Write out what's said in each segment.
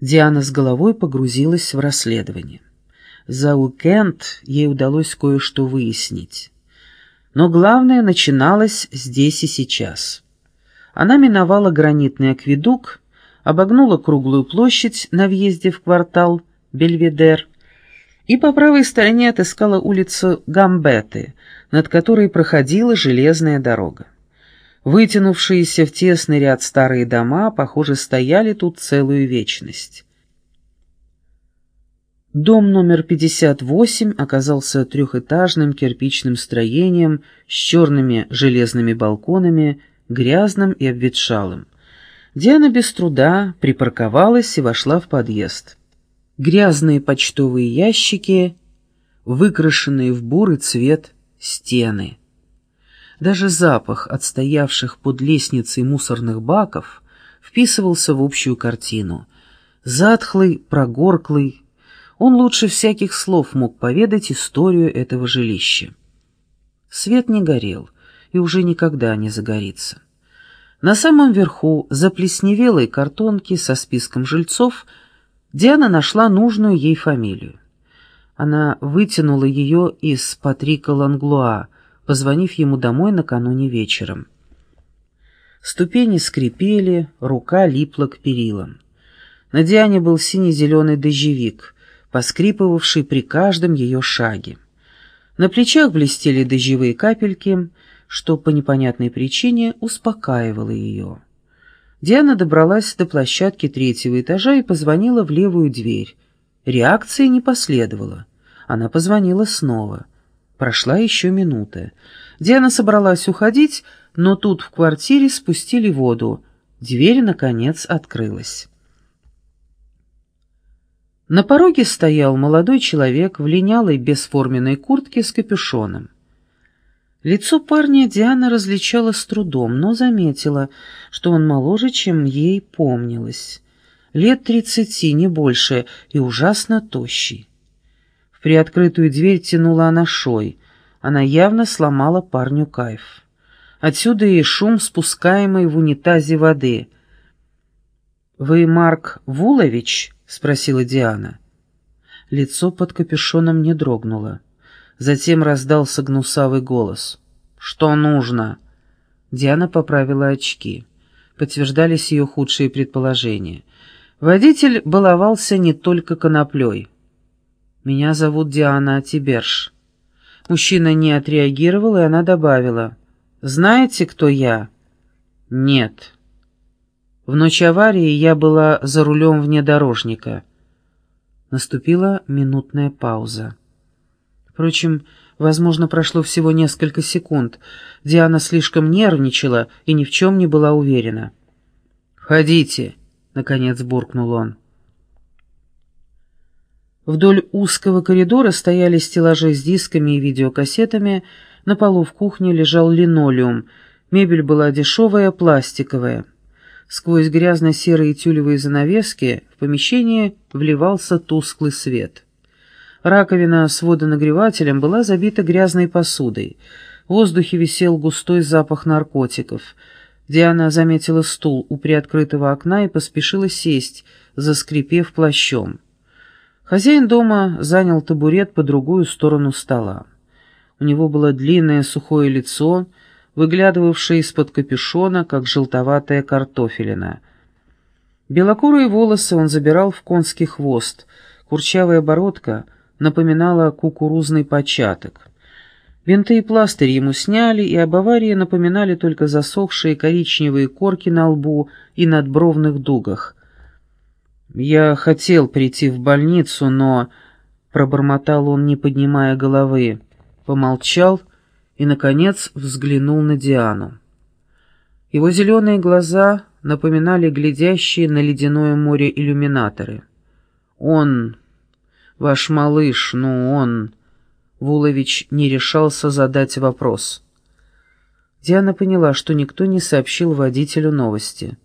Диана с головой погрузилась в расследование. За уикенд ей удалось кое-что выяснить. Но главное начиналось здесь и сейчас. Она миновала гранитный акведук, обогнула круглую площадь на въезде в квартал Бельведер и по правой стороне отыскала улицу Гамбеты, над которой проходила железная дорога. Вытянувшиеся в тесный ряд старые дома, похоже, стояли тут целую вечность. Дом номер 58 оказался трехэтажным кирпичным строением с черными железными балконами, грязным и обветшалым. Диана без труда припарковалась и вошла в подъезд. Грязные почтовые ящики, выкрашенные в бурый цвет стены. Даже запах отстоявших под лестницей мусорных баков вписывался в общую картину. Затхлый, прогорклый, он лучше всяких слов мог поведать историю этого жилища. Свет не горел и уже никогда не загорится. На самом верху заплесневелой картонки со списком жильцов Диана нашла нужную ей фамилию. Она вытянула ее из Патрика Ланглуа, позвонив ему домой накануне вечером. Ступени скрипели, рука липла к перилам. На Диане был сине-зеленый дождевик — поскрипывавший при каждом ее шаге. На плечах блестели дождевые капельки, что по непонятной причине успокаивало ее. Диана добралась до площадки третьего этажа и позвонила в левую дверь. Реакции не последовало. Она позвонила снова. Прошла еще минута. Диана собралась уходить, но тут в квартире спустили воду. Дверь, наконец, открылась. На пороге стоял молодой человек в линялой бесформенной куртке с капюшоном. Лицо парня Диана различала с трудом, но заметила, что он моложе, чем ей помнилось. Лет тридцати, не больше, и ужасно тощий. Приоткрытую дверь тянула она шой. Она явно сломала парню кайф. Отсюда и шум, спускаемый в унитазе воды. «Вы Марк Вулович?» — спросила Диана. Лицо под капюшоном не дрогнуло. Затем раздался гнусавый голос. «Что нужно?» Диана поправила очки. Подтверждались ее худшие предположения. Водитель баловался не только коноплей. «Меня зовут Диана Тиберш». Мужчина не отреагировал, и она добавила. «Знаете, кто я?» «Нет». В ночь аварии я была за рулем внедорожника. Наступила минутная пауза. Впрочем, возможно, прошло всего несколько секунд. Диана слишком нервничала и ни в чем не была уверена. «Входите», — наконец буркнул он. Вдоль узкого коридора стояли стеллажи с дисками и видеокассетами, на полу в кухне лежал линолеум, мебель была дешевая, пластиковая. Сквозь грязно-серые тюлевые занавески в помещение вливался тусклый свет. Раковина с водонагревателем была забита грязной посудой. В воздухе висел густой запах наркотиков. Диана заметила стул у приоткрытого окна и поспешила сесть, заскрипев плащом. Хозяин дома занял табурет по другую сторону стола. У него было длинное сухое лицо, выглядывавшая из-под капюшона, как желтоватая картофелина. Белокурые волосы он забирал в конский хвост, курчавая бородка напоминала кукурузный початок. Бинты и пластырь ему сняли, и об аварии напоминали только засохшие коричневые корки на лбу и надбровных дугах. «Я хотел прийти в больницу, но...» — пробормотал он, не поднимая головы. Помолчал — и, наконец, взглянул на Диану. Его зеленые глаза напоминали глядящие на ледяное море иллюминаторы. «Он, ваш малыш, ну он...» Вулович не решался задать вопрос. Диана поняла, что никто не сообщил водителю новости.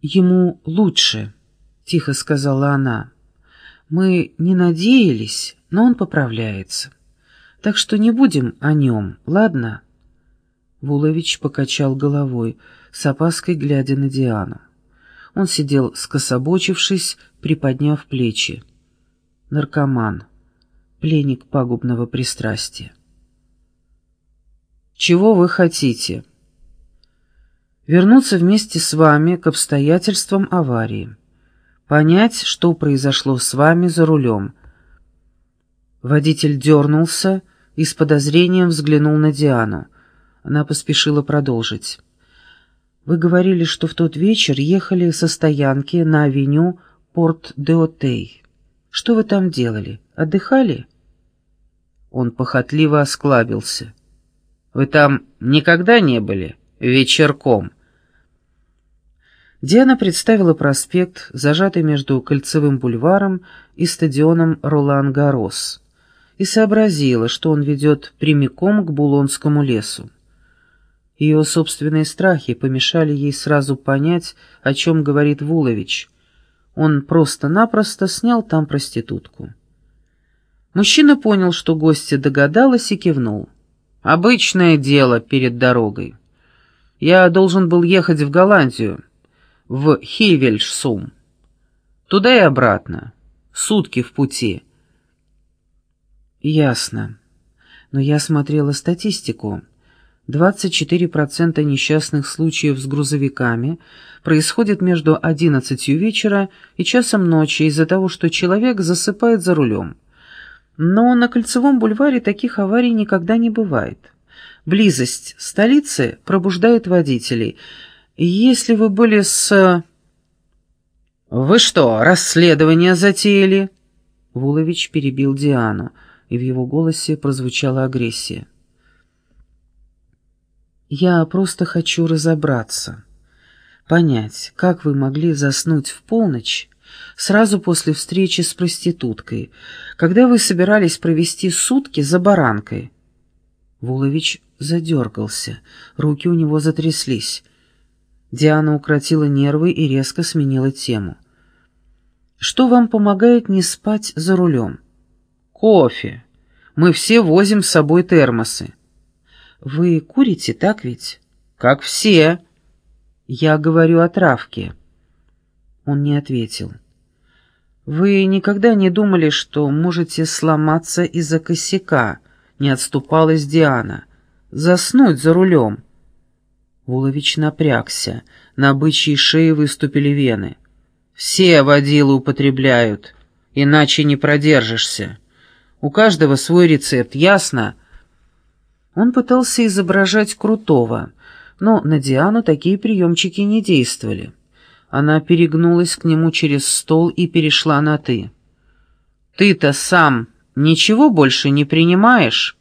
«Ему лучше», — тихо сказала она. «Мы не надеялись, но он поправляется». Так что не будем о нем, ладно?» Вулович покачал головой, с опаской глядя на Диану. Он сидел скособочившись, приподняв плечи. Наркоман. Пленник пагубного пристрастия. «Чего вы хотите?» «Вернуться вместе с вами к обстоятельствам аварии. Понять, что произошло с вами за рулем». Водитель дернулся и с подозрением взглянул на Диану. Она поспешила продолжить. «Вы говорили, что в тот вечер ехали со стоянки на авеню Порт-де-Отей. Что вы там делали? Отдыхали?» Он похотливо осклабился. «Вы там никогда не были? Вечерком?» Диана представила проспект, зажатый между Кольцевым бульваром и стадионом Ролан-Гарос, и сообразила, что он ведет прямиком к Булонскому лесу. Ее собственные страхи помешали ей сразу понять, о чем говорит Вулович. Он просто-напросто снял там проститутку. Мужчина понял, что гостья догадалась и кивнул. «Обычное дело перед дорогой. Я должен был ехать в Голландию, в Хивельшсум. Туда и обратно. Сутки в пути». «Ясно. Но я смотрела статистику». 24% несчастных случаев с грузовиками происходит между 11 вечера и часом ночи из-за того, что человек засыпает за рулем. Но на Кольцевом бульваре таких аварий никогда не бывает. Близость столицы пробуждает водителей. Если вы были с... «Вы что, расследование затеяли?» Вулович перебил Диану, и в его голосе прозвучала агрессия. Я просто хочу разобраться, понять, как вы могли заснуть в полночь сразу после встречи с проституткой, когда вы собирались провести сутки за баранкой. Вулович задергался, руки у него затряслись. Диана укротила нервы и резко сменила тему. «Что вам помогает не спать за рулем?» «Кофе. Мы все возим с собой термосы». Вы курите, так ведь? Как все. Я говорю о травке. Он не ответил. Вы никогда не думали, что можете сломаться из-за косяка? Не отступалась Диана. Заснуть за рулем. Вулович напрягся. На бычьей шее выступили вены. Все водилы употребляют, иначе не продержишься. У каждого свой рецепт, ясно? Он пытался изображать крутого, но на Диану такие приемчики не действовали. Она перегнулась к нему через стол и перешла на «ты». «Ты-то сам ничего больше не принимаешь?»